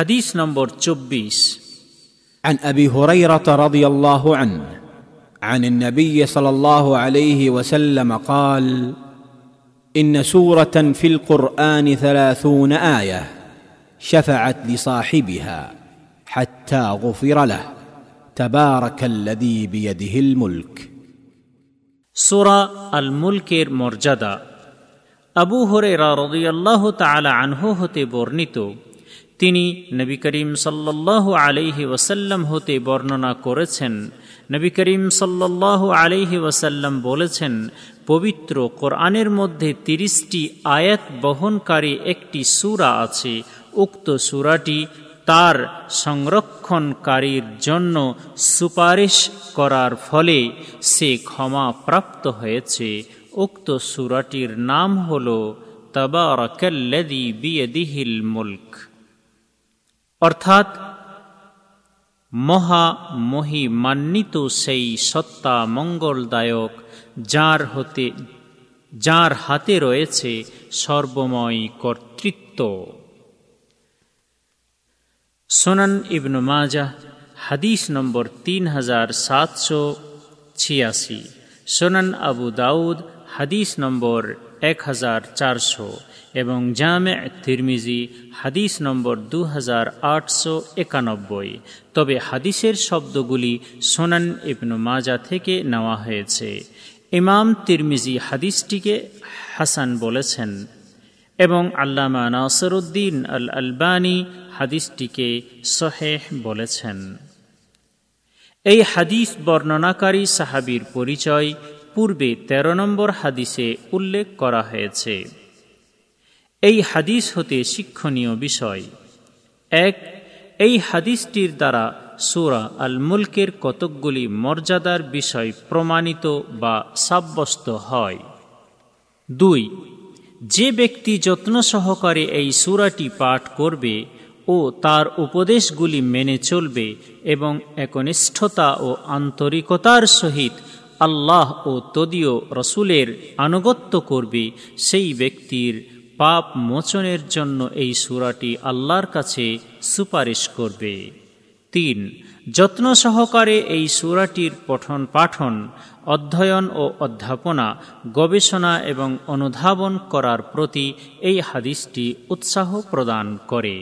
হাদিস নম্বর চব্বিশ عن ابي هريره رضي الله عنه عن النبي صلى الله عليه وسلم قال ان سوره في القران ثلاثون ايه شفعت لصاحبها حتى غفر له تبارك الذي بيده الملك সোরা আল মুলকের মর্যাদা আবু হরেরা রদিয়াল্লাহ তালা আনহু হতে বর্ণিত তিনি নবী করিম সাল্লাহ আলাইহি ওয়াসাল্লাম হতে বর্ণনা করেছেন। নবী করিম সাল্লাহ আলাইহি ওয়াসাল্লাম বলেছেন, পবিত্র কোরআনের মধ্যে তিরিশটি আয়াত বহনকারী একটি সুরা আছে। উক্ত সুরাটি তার সংরক্ষণকারীর জন্য সুপারিশ করার ফলে সে ক্ষমা প্রাপ্ত হয়েছে। উক্ত সুরাটির নাম হল তবারকাল্লাদি বিয়দিহিল মুল্ক। অর্থাৎ মহা মহিমান্বিত সেই সত্তা মঙ্গলদায়ক যার হতে, যার হাতে রয়েছে সর্বময় কর্তৃত্ব। সোনান ইবনু মাজা হাদিস নম্বর তিন হাজার সাতশো ছিয়াশি। সোনান আবু দাউদ, হাদিস নম্বর এক হাজার চারশো এবং জামে তিরমিজি হাদিস নম্বর দু হাজার আটশো একানব্বই। তবে হাদিসের শব্দগুলি সোনান ইবনু মাজা থেকে নেওয়া হয়েছে। ইমাম তিরমিজি হাদিসটিকে হাসান বলেছেন এবং আল্লামা নাসরুদ্দিন আল আলবানী হাদিসটিকে সহেহ বলেছেন। এই হাদিস বর্ণনাকারী সাহাবির পরিচয় পূর্বে ১৩ নম্বর হাদিসে উল্লেখ করা হয়েছে। এই হাদিস হতে শিক্ষণীয় বিষয়। এক, এই হাদিসটির দ্বারা সুরা আল মুলকের কতকগুলি মর্যাদার বিষয় প্রমাণিত বা সাব্যস্ত হয়। দুই, যে ব্যক্তি যত্ন সহকারে এই সুরাটি পাঠ করবে ও তার উপদেশগুলি মেনে চলবে এবং একনিষ্ঠতা ও আন্তরিকতার সহিত আল্লাহ ও তদীয় রসুলের আনুগত্য করবে, সেই ব্যক্তির পাপ মোচনের জন্য এই সুরাটি আল্লাহর কাছে সুপারিশ করবে। তিন, যত্ন সহকারে এই সুরাটির পঠন পাঠন, অধ্যয়ন ও অধ্যাপনা, গবেষণা এবং অনুধাবন করার প্রতি এই হাদিসটি উৎসাহ প্রদান করে।